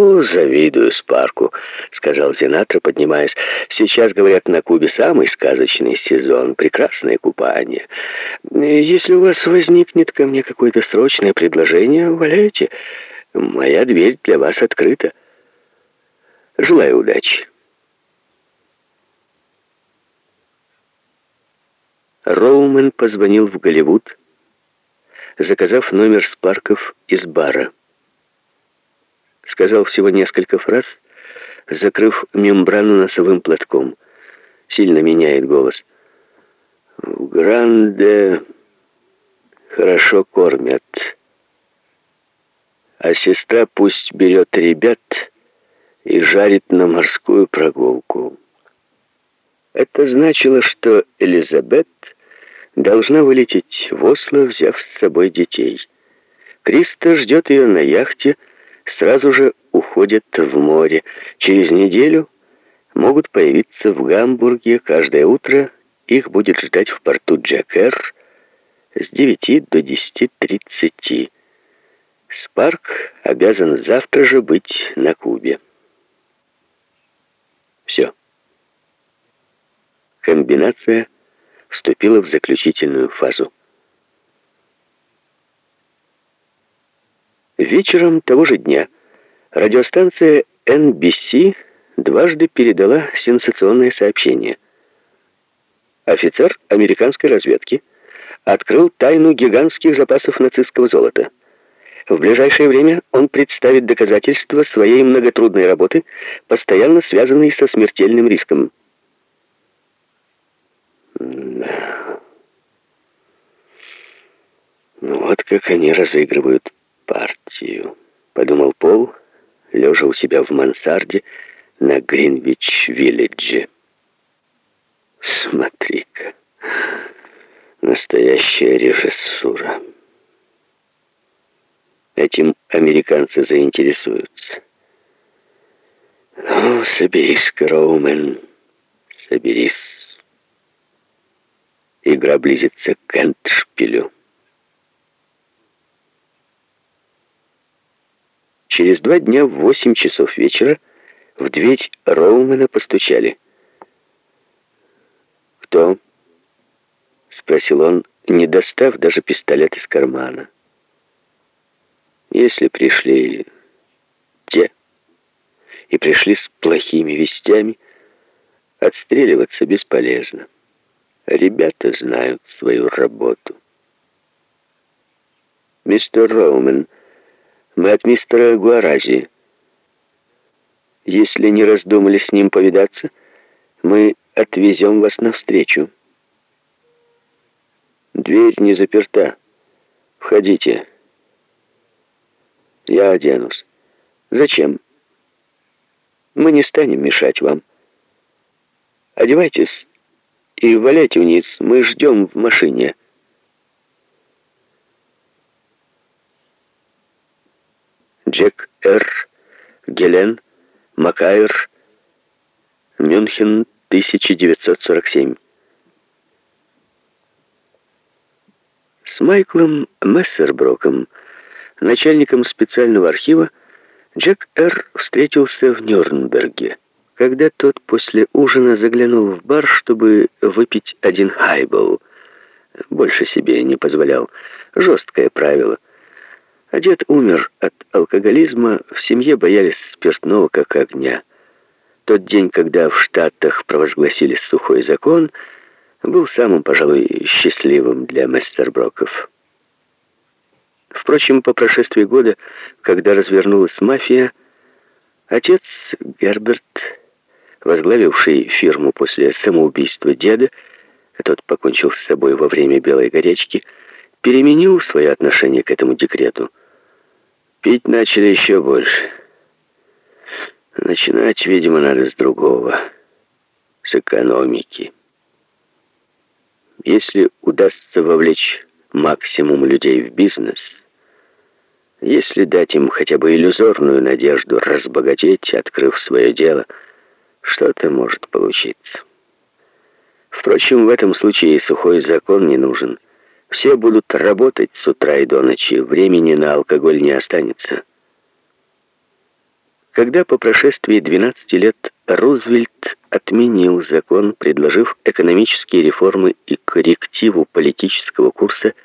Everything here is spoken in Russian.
«О, завидую Спарку», — сказал Зинатра, поднимаясь. «Сейчас, говорят, на Кубе самый сказочный сезон, прекрасное купание. Если у вас возникнет ко мне какое-то срочное предложение, валяйте. Моя дверь для вас открыта. Желаю удачи». Роумен позвонил в Голливуд, заказав номер Спарков из бара сказал всего несколько фраз, закрыв мембрану носовым платком. Сильно меняет голос. «В Гранде хорошо кормят, а сестра пусть берет ребят и жарит на морскую прогулку». Это значило, что Элизабет должна вылететь в Осло, взяв с собой детей. Криста ждет ее на яхте, сразу же уходят в море. Через неделю могут появиться в Гамбурге каждое утро. Их будет ждать в порту Джекер с 9 до 10.30. Спарк обязан завтра же быть на Кубе. Все. Комбинация вступила в заключительную фазу. Вечером того же дня радиостанция NBC дважды передала сенсационное сообщение. Офицер американской разведки открыл тайну гигантских запасов нацистского золота. В ближайшее время он представит доказательства своей многотрудной работы, постоянно связанной со смертельным риском. Ну вот как они разыгрывают партию, подумал Пол, лежа у себя в мансарде на Гринвич-Виллидже. Смотри-ка, настоящая режиссура. Этим американцы заинтересуются. Ну, соберись-ка, Роумен, соберись. Игра близится к эндшпилю. Через два дня в восемь часов вечера в дверь Роумена постучали. «Кто?» — спросил он, не достав даже пистолет из кармана. «Если пришли те и пришли с плохими вестями, отстреливаться бесполезно. Ребята знают свою работу». «Мистер Роумен», мы от мистера Гуарази. Если не раздумали с ним повидаться, мы отвезем вас навстречу. Дверь не заперта. Входите. Я оденусь. Зачем? Мы не станем мешать вам. Одевайтесь и валяйте вниз. Мы ждем в машине. Джек Р., Гелен, Макайр, Мюнхен, 1947. С Майклом Мессерброком, начальником специального архива, Джек Р. встретился в Нюрнберге, когда тот после ужина заглянул в бар, чтобы выпить один хайбл. Больше себе не позволял. Жесткое правило — а дед умер от алкоголизма, в семье боялись спиртного как огня. Тот день, когда в Штатах провозгласили сухой закон, был самым, пожалуй, счастливым для Местерброков. Впрочем, по прошествии года, когда развернулась мафия, отец Герберт, возглавивший фирму после самоубийства деда, тот покончил с собой во время белой горячки, переменил свое отношение к этому декрету. Пить начали еще больше. Начинать, видимо, надо с другого, с экономики. Если удастся вовлечь максимум людей в бизнес, если дать им хотя бы иллюзорную надежду разбогатеть, открыв свое дело, что-то может получиться. Впрочем, в этом случае сухой закон не нужен – все будут работать с утра и до ночи, времени на алкоголь не останется. когда по прошествии 12 лет Рузвельт отменил закон, предложив экономические реформы и коррективу политического курса –